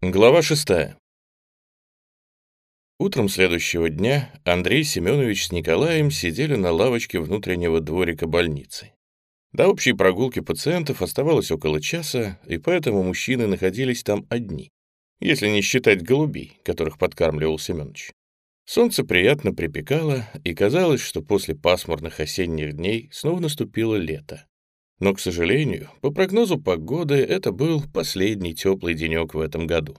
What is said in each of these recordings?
Глава шестая. Утром следующего дня Андрей Семенович с Николаем сидели на лавочке внутреннего дворика больницы. До общей прогулки пациентов оставалось около часа, и поэтому мужчины находились там одни, если не считать голубей, которых подкармливал Семенович. Солнце приятно припекало, и казалось, что после пасмурных осенних дней снова наступило лето. Но, к сожалению, по прогнозу погоды, это был последний теплый денек в этом году.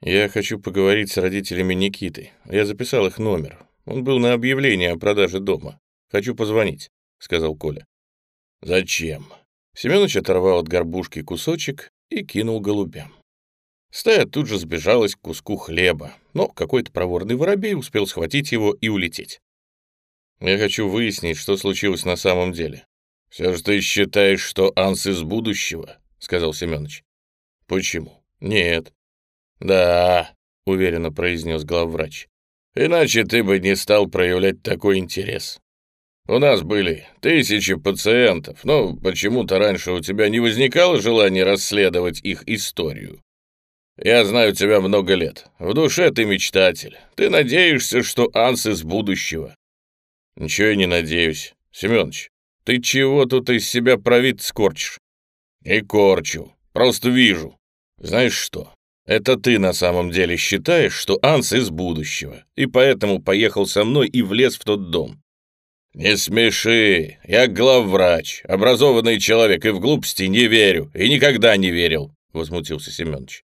Я хочу поговорить с родителями Никиты. Я записал их номер. Он был на объявлении о продаже дома. Хочу позвонить, — сказал Коля. Зачем? Семенович оторвал от горбушки кусочек и кинул голубям. Стая тут же сбежалась к куску хлеба, но какой-то проворный воробей успел схватить его и улететь. Я хочу выяснить, что случилось на самом деле. «Все же ты считаешь, что Анс из будущего?» — сказал Семенович. «Почему?» «Нет». «Да», — уверенно произнес главврач. «Иначе ты бы не стал проявлять такой интерес. У нас были тысячи пациентов, но почему-то раньше у тебя не возникало желания расследовать их историю. Я знаю тебя много лет. В душе ты мечтатель. Ты надеешься, что Анс из будущего». «Ничего я не надеюсь. Семенович, ты чего тут из себя провид скорчишь? Не корчу, просто вижу. Знаешь что? Это ты на самом деле считаешь, что Анс из будущего, и поэтому поехал со мной и влез в тот дом. Не смеши, я главврач, образованный человек, и в глупости не верю, и никогда не верил, возмутился Семенович.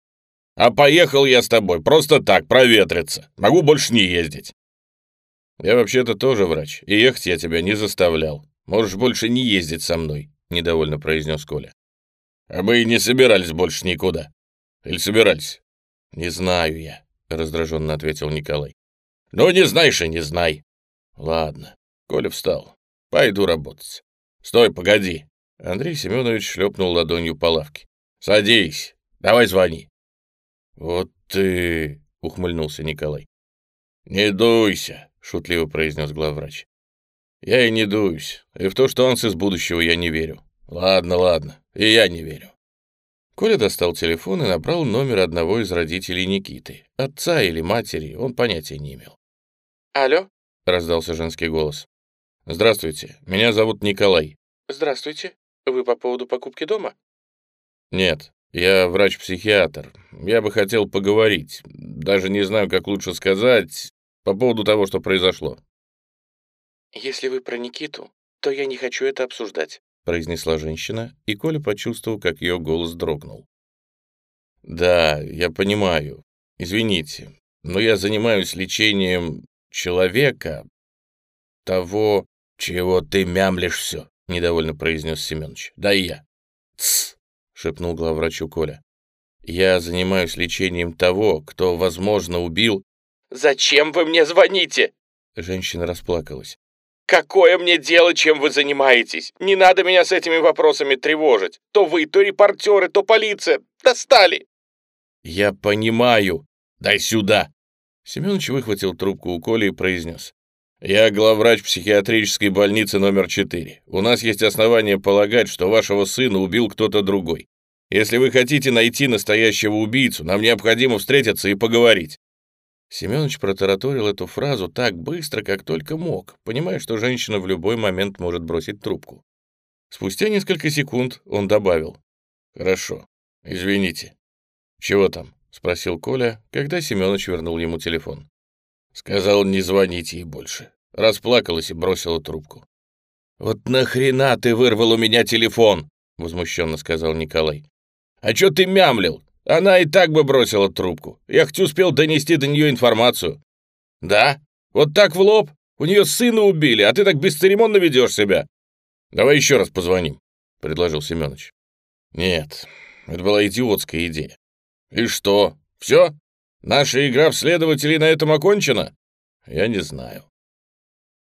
А поехал я с тобой просто так, проветриться. Могу больше не ездить. Я вообще-то тоже врач, и ехать я тебя не заставлял. Можешь больше не ездить со мной», — недовольно произнес Коля. «А мы и не собирались больше никуда. Или собирались?» «Не знаю я», — раздраженно ответил Николай. «Ну, не знаешь и не знай». «Ладно». Коля встал. «Пойду работать». «Стой, погоди». Андрей Семенович шлепнул ладонью по лавке. «Садись. Давай звони». «Вот ты...» — ухмыльнулся Николай. «Не дуйся», — шутливо произнес главврач. Я и не дуюсь, и в то, что он из будущего, я не верю. Ладно, ладно, и я не верю. Коля достал телефон и набрал номер одного из родителей Никиты. Отца или матери он понятия не имел. «Алло?» — раздался женский голос. «Здравствуйте, меня зовут Николай». «Здравствуйте. Вы по поводу покупки дома?» «Нет, я врач-психиатр. Я бы хотел поговорить. Даже не знаю, как лучше сказать, по поводу того, что произошло». «Если вы про Никиту, то я не хочу это обсуждать», произнесла женщина, и Коля почувствовал, как ее голос дрогнул. «Да, я понимаю. Извините, но я занимаюсь лечением человека, того, чего ты мямлишь все», — недовольно произнес Семенович. «Да и я». «Тсс», — шепнул главврачу Коля. «Я занимаюсь лечением того, кто, возможно, убил...» «Зачем вы мне звоните?» Женщина расплакалась. Какое мне дело, чем вы занимаетесь? Не надо меня с этими вопросами тревожить. То вы, то репортеры, то полиция. Достали!» «Я понимаю. Дай сюда!» Семенович выхватил трубку у Коли и произнес. «Я главврач психиатрической больницы номер 4. У нас есть основания полагать, что вашего сына убил кто-то другой. Если вы хотите найти настоящего убийцу, нам необходимо встретиться и поговорить. Семенович протараторил эту фразу так быстро, как только мог, понимая, что женщина в любой момент может бросить трубку. Спустя несколько секунд он добавил. «Хорошо, извините». «Чего там?» — спросил Коля, когда Семенович вернул ему телефон. Сказал не звонить ей больше. Расплакалась и бросила трубку. «Вот нахрена ты вырвал у меня телефон?» — возмущенно сказал Николай. «А чё ты мямлил? Она и так бы бросила трубку. Я хоть успел донести до нее информацию. Да? Вот так в лоб? У нее сына убили, а ты так бесцеремонно ведешь себя. Давай еще раз позвоним, — предложил Семенович. Нет, это была идиотская идея. И что, все? Наша игра в следователей на этом окончена? Я не знаю.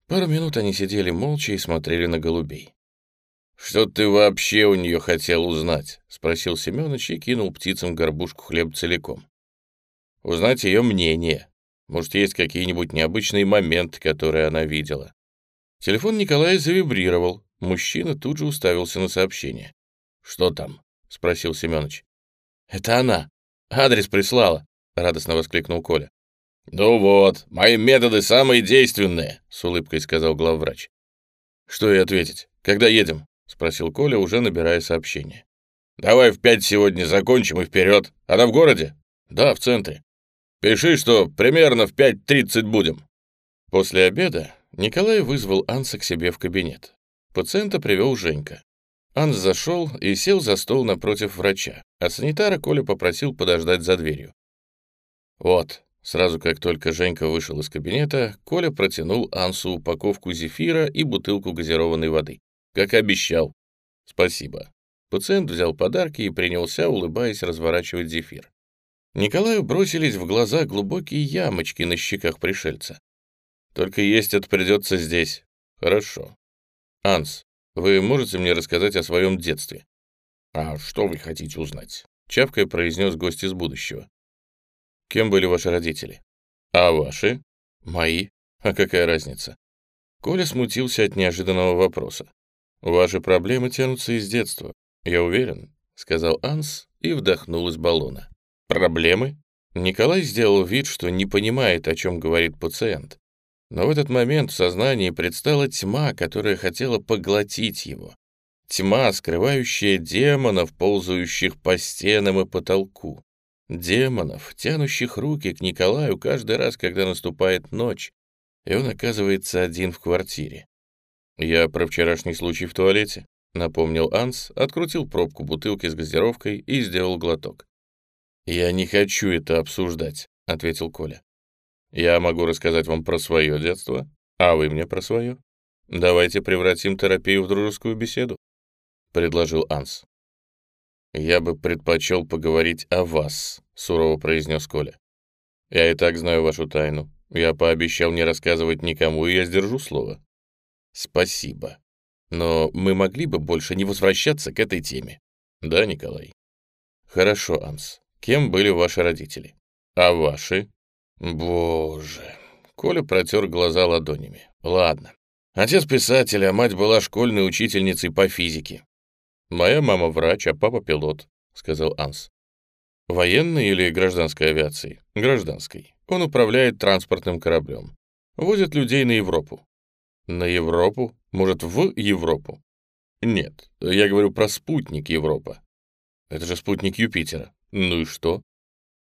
Пару минут они сидели молча и смотрели на голубей. «Что ты вообще у нее хотел узнать?» — спросил Семенович и кинул птицам горбушку хлеб целиком. «Узнать ее мнение. Может, есть какие-нибудь необычные моменты, которые она видела». Телефон Николая завибрировал. Мужчина тут же уставился на сообщение. «Что там?» — спросил Семенович. «Это она. Адрес прислала», — радостно воскликнул Коля. «Ну вот, мои методы самые действенные», — с улыбкой сказал главврач. «Что ей ответить? Когда едем?» — спросил Коля, уже набирая сообщение. «Давай в пять сегодня закончим и вперед. Она в городе?» «Да, в центре». «Пиши, что примерно в пять тридцать будем». После обеда Николай вызвал Анса к себе в кабинет. Пациента привел Женька. Анс зашел и сел за стол напротив врача, а санитара Коля попросил подождать за дверью. «Вот», сразу как только Женька вышел из кабинета, Коля протянул Ансу упаковку зефира и бутылку газированной воды. Как обещал. «Спасибо». Пациент взял подарки и принялся, улыбаясь, разворачивать зефир. Николаю бросились в глаза глубокие ямочки на щеках пришельца. «Только есть это придется здесь». «Хорошо». «Анс, вы можете мне рассказать о своем детстве?» «А что вы хотите узнать?» — чавкой произнес гость из будущего. «Кем были ваши родители?» «А ваши?» «Мои. А какая разница?» Коля смутился от неожиданного вопроса. «Ваши проблемы тянутся из детства, я уверен», — сказал Анс и вдохнул из баллона. «Проблемы?» Николай сделал вид, что не понимает, о чем говорит пациент. Но в этот момент в сознании предстала тьма, которая хотела поглотить его. Тьма, скрывающая демонов, ползающих по стенам и потолку. Демонов, тянущих руки к Николаю каждый раз, когда наступает ночь, и он оказывается один в квартире. «Я про вчерашний случай в туалете», — напомнил Анс, открутил пробку бутылки с газировкой и сделал глоток. «Я не хочу это обсуждать», — ответил Коля. Я могу рассказать вам про свое детство, а вы мне про свое. Давайте превратим терапию в дружескую беседу», — предложил Анс. «Я бы предпочел поговорить о вас», — сурово произнес Коля. «Я и так знаю вашу тайну. Я пообещал не рассказывать никому, и я сдержу слово». «Спасибо. Но мы могли бы больше не возвращаться к этой теме». «Да, Николай?» «Хорошо, Анс. Кем были ваши родители?» «А ваши?» Боже. Коля протер глаза ладонями. Ладно. Отец писатель, а мать была школьной учительницей по физике. Моя мама врач, а папа пилот, сказал Анс. Военной или гражданской авиации? Гражданской. Он управляет транспортным кораблем. Возит людей на Европу. На Европу? Может, в Европу? Нет, я говорю про спутник Европа. Это же спутник Юпитера. Ну и что?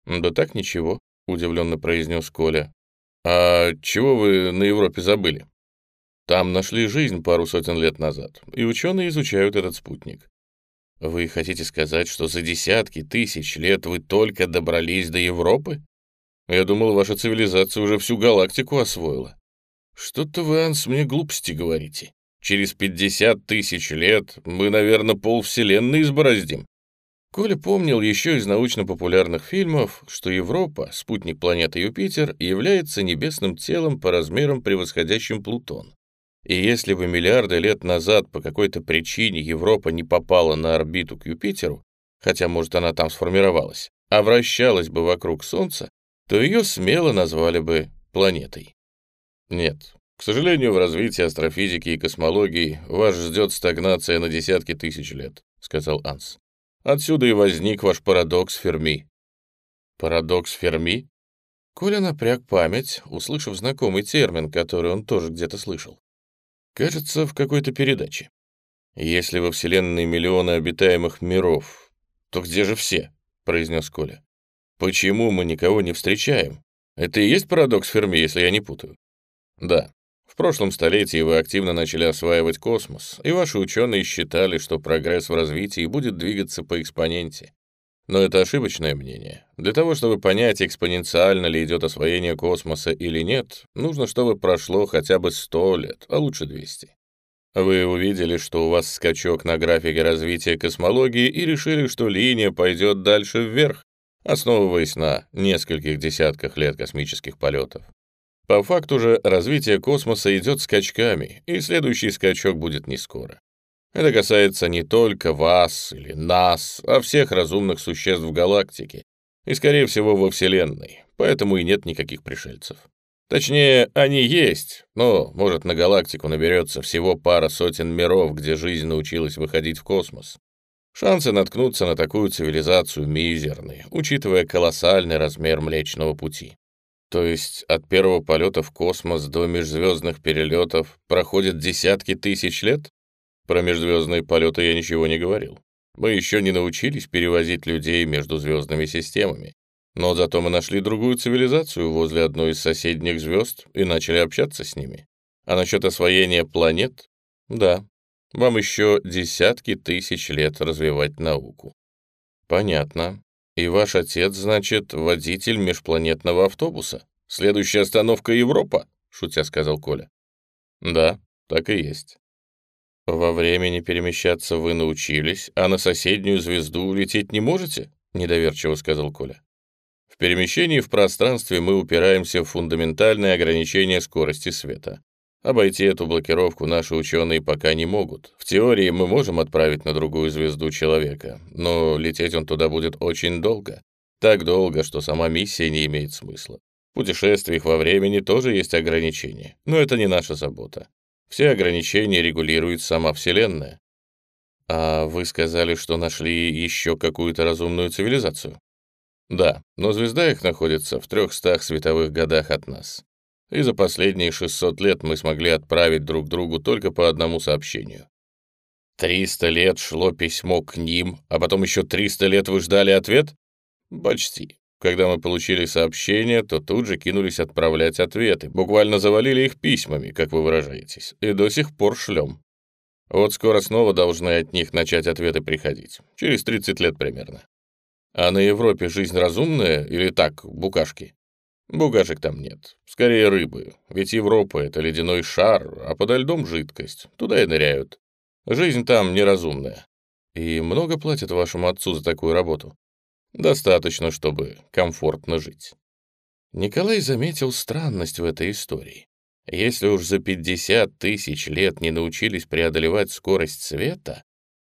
Да так ничего удивленно произнес Коля. «А чего вы на Европе забыли?» «Там нашли жизнь пару сотен лет назад, и ученые изучают этот спутник». «Вы хотите сказать, что за десятки тысяч лет вы только добрались до Европы? Я думал, ваша цивилизация уже всю галактику освоила». «Что-то вы, Анс, мне глупости говорите. Через пятьдесят тысяч лет мы, наверное, полвселенной избороздим. Коля помнил еще из научно-популярных фильмов, что Европа, спутник планеты Юпитер, является небесным телом по размерам превосходящим Плутон. И если бы миллиарды лет назад по какой-то причине Европа не попала на орбиту к Юпитеру, хотя, может, она там сформировалась, а вращалась бы вокруг Солнца, то ее смело назвали бы планетой. Нет, к сожалению, в развитии астрофизики и космологии вас ждет стагнация на десятки тысяч лет, сказал Анс. Отсюда и возник ваш парадокс Ферми». «Парадокс Ферми?» Коля напряг память, услышав знакомый термин, который он тоже где-то слышал. Кажется, в какой-то передаче. «Если во Вселенной миллионы обитаемых миров, то где же все?» — произнес Коля. «Почему мы никого не встречаем? Это и есть парадокс Ферми, если я не путаю?» «Да. В прошлом столетии вы активно начали осваивать космос, и ваши ученые считали, что прогресс в развитии будет двигаться по экспоненте. Но это ошибочное мнение. Для того, чтобы понять, экспоненциально ли идет освоение космоса или нет, нужно, чтобы прошло хотя бы 100 лет, а лучше 200. Вы увидели, что у вас скачок на графике развития космологии и решили, что линия пойдет дальше вверх, основываясь на нескольких десятках лет космических полетов. По факту же развитие космоса идет скачками, и следующий скачок будет не скоро. Это касается не только вас или нас, а всех разумных существ в галактике, и, скорее всего, во Вселенной, поэтому и нет никаких пришельцев. Точнее, они есть, но, может, на галактику наберется всего пара сотен миров, где жизнь научилась выходить в космос. Шансы наткнуться на такую цивилизацию мизерны, учитывая колоссальный размер Млечного Пути. То есть от первого полета в космос до межзвездных перелетов проходят десятки тысяч лет? Про межзвездные полеты я ничего не говорил. Мы еще не научились перевозить людей между звездными системами. Но зато мы нашли другую цивилизацию возле одной из соседних звезд и начали общаться с ними. А насчет освоения планет? Да, вам еще десятки тысяч лет развивать науку. Понятно. И ваш отец, значит, водитель межпланетного автобуса? Следующая остановка Европа? Шутя сказал Коля. Да, так и есть. Во времени перемещаться вы научились, а на соседнюю звезду улететь не можете? Недоверчиво сказал Коля. В перемещении в пространстве мы упираемся в фундаментальное ограничение скорости света. Обойти эту блокировку наши ученые пока не могут. В теории мы можем отправить на другую звезду человека, но лететь он туда будет очень долго. Так долго, что сама миссия не имеет смысла. В путешествиях во времени тоже есть ограничения, но это не наша забота. Все ограничения регулирует сама Вселенная. А вы сказали, что нашли еще какую-то разумную цивилизацию? Да, но звезда их находится в трехстах световых годах от нас и за последние 600 лет мы смогли отправить друг другу только по одному сообщению. 300 лет шло письмо к ним, а потом еще 300 лет вы ждали ответ? Почти. Когда мы получили сообщение, то тут же кинулись отправлять ответы, буквально завалили их письмами, как вы выражаетесь, и до сих пор шлем. Вот скоро снова должны от них начать ответы приходить, через 30 лет примерно. А на Европе жизнь разумная или так, букашки? Бугашек там нет. Скорее рыбы. Ведь Европа — это ледяной шар, а подо льдом жидкость. Туда и ныряют. Жизнь там неразумная. И много платят вашему отцу за такую работу? Достаточно, чтобы комфортно жить. Николай заметил странность в этой истории. Если уж за 50 тысяч лет не научились преодолевать скорость света,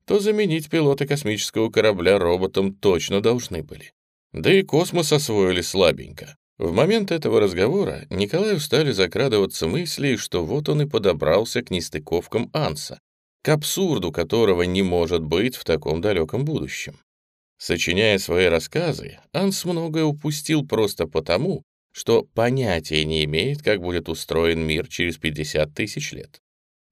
то заменить пилоты космического корабля роботом точно должны были. Да и космос освоили слабенько. В момент этого разговора Николаю стали закрадываться мысли, что вот он и подобрался к нестыковкам Анса, к абсурду которого не может быть в таком далеком будущем. Сочиняя свои рассказы, Анс многое упустил просто потому, что понятия не имеет, как будет устроен мир через 50 тысяч лет.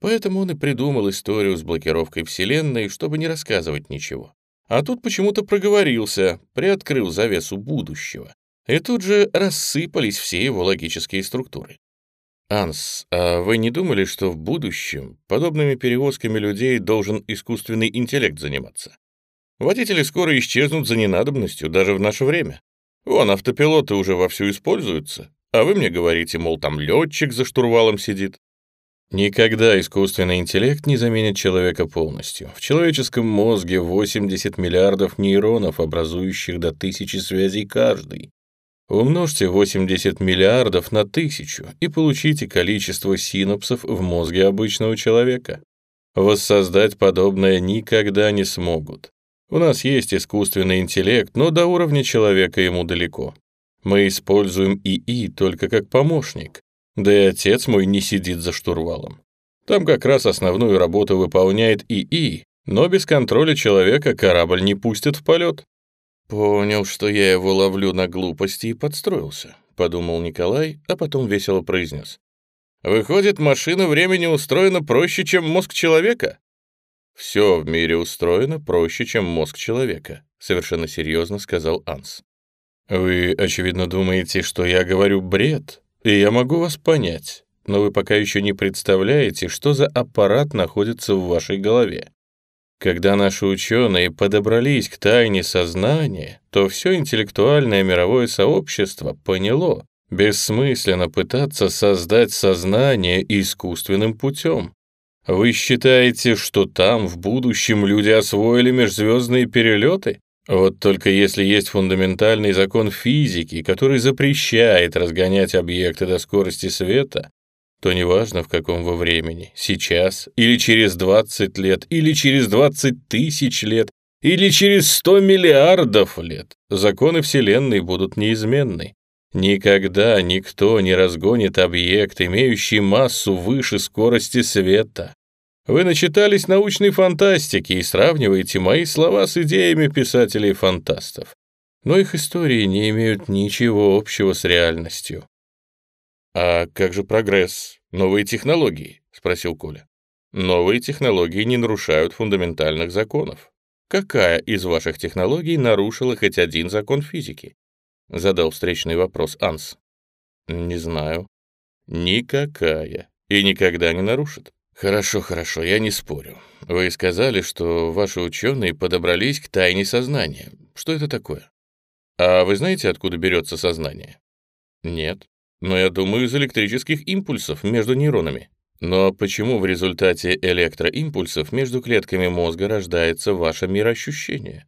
Поэтому он и придумал историю с блокировкой Вселенной, чтобы не рассказывать ничего. А тут почему-то проговорился, приоткрыл завесу будущего, и тут же рассыпались все его логические структуры. «Анс, а вы не думали, что в будущем подобными перевозками людей должен искусственный интеллект заниматься? Водители скоро исчезнут за ненадобностью даже в наше время. Вон, автопилоты уже вовсю используются, а вы мне говорите, мол, там летчик за штурвалом сидит. Никогда искусственный интеллект не заменит человека полностью. В человеческом мозге 80 миллиардов нейронов, образующих до тысячи связей каждый. Умножьте 80 миллиардов на тысячу и получите количество синапсов в мозге обычного человека. Воссоздать подобное никогда не смогут. У нас есть искусственный интеллект, но до уровня человека ему далеко. Мы используем ИИ только как помощник. Да и отец мой не сидит за штурвалом. Там как раз основную работу выполняет ИИ, но без контроля человека корабль не пустят в полет. «Понял, что я его ловлю на глупости и подстроился», — подумал Николай, а потом весело произнес. «Выходит, машина времени устроена проще, чем мозг человека?» «Все в мире устроено проще, чем мозг человека», — совершенно серьезно сказал Анс. «Вы, очевидно, думаете, что я говорю бред, и я могу вас понять, но вы пока еще не представляете, что за аппарат находится в вашей голове. Когда наши ученые подобрались к тайне сознания, то все интеллектуальное мировое сообщество поняло, бессмысленно пытаться создать сознание искусственным путем. Вы считаете, что там в будущем люди освоили межзвездные перелеты? Вот только если есть фундаментальный закон физики, который запрещает разгонять объекты до скорости света, то неважно в каком во времени, сейчас, или через 20 лет, или через 20 тысяч лет, или через 100 миллиардов лет, законы Вселенной будут неизменны. Никогда никто не разгонит объект, имеющий массу выше скорости света. Вы начитались научной фантастики и сравниваете мои слова с идеями писателей-фантастов. Но их истории не имеют ничего общего с реальностью. «А как же прогресс? Новые технологии?» — спросил Коля. «Новые технологии не нарушают фундаментальных законов. Какая из ваших технологий нарушила хоть один закон физики?» — задал встречный вопрос Анс. «Не знаю». «Никакая. И никогда не нарушит. «Хорошо, хорошо, я не спорю. Вы сказали, что ваши ученые подобрались к тайне сознания. Что это такое? А вы знаете, откуда берется сознание?» «Нет. Но я думаю, из электрических импульсов между нейронами. Но почему в результате электроимпульсов между клетками мозга рождается ваше мироощущение?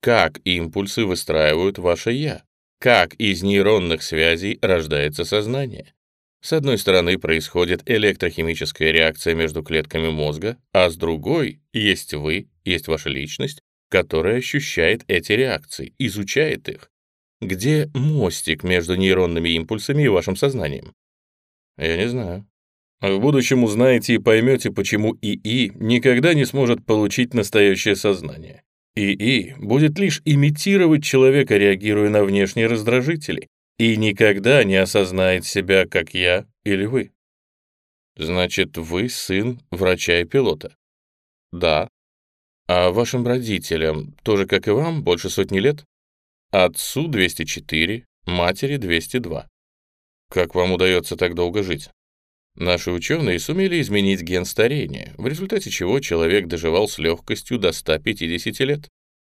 Как импульсы выстраивают ваше «я»? Как из нейронных связей рождается сознание? С одной стороны происходит электрохимическая реакция между клетками мозга, а с другой есть вы, есть ваша личность, которая ощущает эти реакции, изучает их. Где мостик между нейронными импульсами и вашим сознанием? Я не знаю. В будущем узнаете и поймете, почему ИИ никогда не сможет получить настоящее сознание. ИИ будет лишь имитировать человека, реагируя на внешние раздражители, и никогда не осознает себя, как я или вы. Значит, вы сын врача и пилота? Да. А вашим родителям, тоже как и вам, больше сотни лет? Отцу 204, матери 202. Как вам удается так долго жить? Наши ученые сумели изменить ген старения, в результате чего человек доживал с легкостью до 150 лет.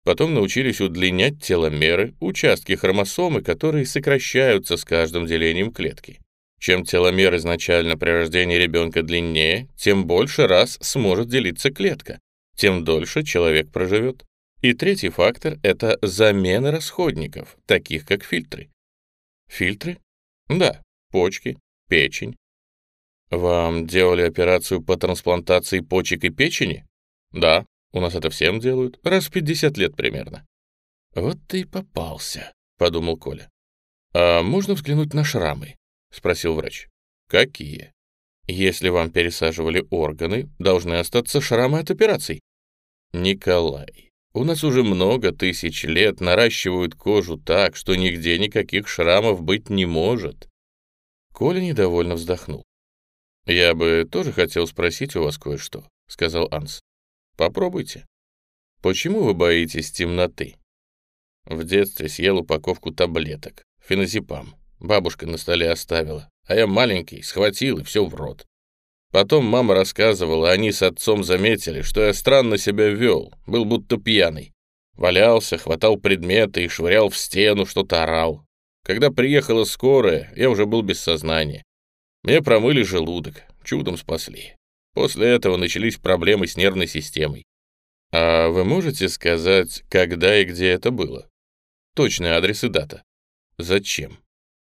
Потом научились удлинять теломеры, участки хромосомы, которые сокращаются с каждым делением клетки. Чем теломер изначально при рождении ребенка длиннее, тем больше раз сможет делиться клетка, тем дольше человек проживет. И третий фактор — это замена расходников, таких как фильтры. Фильтры? Да, почки, печень. Вам делали операцию по трансплантации почек и печени? Да. У нас это всем делают, раз в 50 лет примерно. Вот ты и попался, подумал Коля. А можно взглянуть на шрамы? спросил врач. Какие? Если вам пересаживали органы, должны остаться шрамы от операций. Николай, у нас уже много тысяч лет наращивают кожу так, что нигде никаких шрамов быть не может. Коля недовольно вздохнул. «Я бы тоже хотел спросить у вас кое-что», — сказал Анс. Попробуйте. Почему вы боитесь темноты? В детстве съел упаковку таблеток, феназепам. Бабушка на столе оставила, а я маленький, схватил и все в рот. Потом мама рассказывала, они с отцом заметили, что я странно себя вел, был будто пьяный. Валялся, хватал предметы и швырял в стену, что-то орал. Когда приехала скорая, я уже был без сознания. Мне промыли желудок, чудом спасли. После этого начались проблемы с нервной системой. А вы можете сказать, когда и где это было? Точный адрес и дата. Зачем?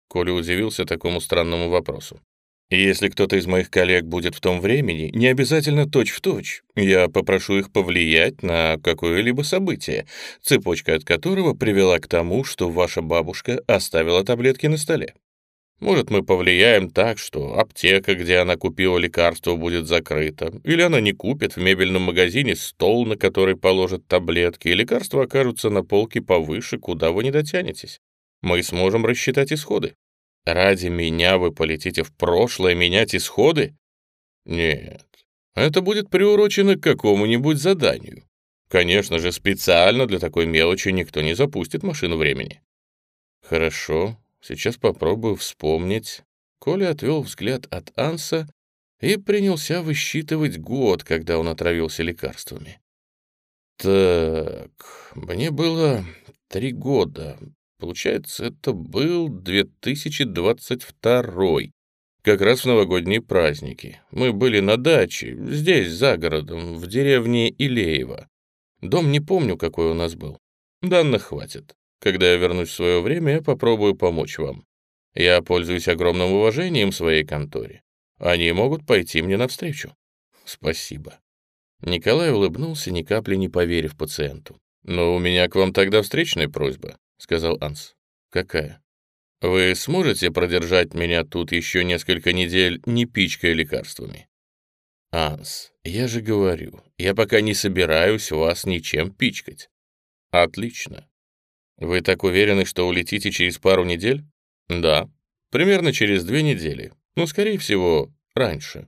Коля удивился такому странному вопросу. Если кто-то из моих коллег будет в том времени, не обязательно точь-в-точь. Точь. Я попрошу их повлиять на какое-либо событие, цепочка от которого привела к тому, что ваша бабушка оставила таблетки на столе. Может, мы повлияем так, что аптека, где она купила лекарство, будет закрыта, или она не купит в мебельном магазине стол, на который положат таблетки, и лекарства окажутся на полке повыше, куда вы не дотянетесь. Мы сможем рассчитать исходы. Ради меня вы полетите в прошлое менять исходы? Нет, это будет приурочено к какому-нибудь заданию. Конечно же, специально для такой мелочи никто не запустит машину времени. Хорошо, Сейчас попробую вспомнить. Коля отвел взгляд от Анса и принялся высчитывать год, когда он отравился лекарствами. Так, мне было три года. Получается, это был 2022 как раз в новогодние праздники. Мы были на даче, здесь, за городом, в деревне Илеево. Дом не помню, какой у нас был. Данных хватит. Когда я вернусь в свое время, я попробую помочь вам. Я пользуюсь огромным уважением своей конторе. Они могут пойти мне навстречу. Спасибо. Николай улыбнулся, ни капли не поверив пациенту. «Но у меня к вам тогда встречная просьба», — сказал Анс. «Какая?» «Вы сможете продержать меня тут еще несколько недель, не пичкая лекарствами?» Анс, я же говорю, я пока не собираюсь вас ничем пичкать. Отлично. Вы так уверены, что улетите через пару недель? Да, примерно через две недели. Ну, скорее всего, раньше.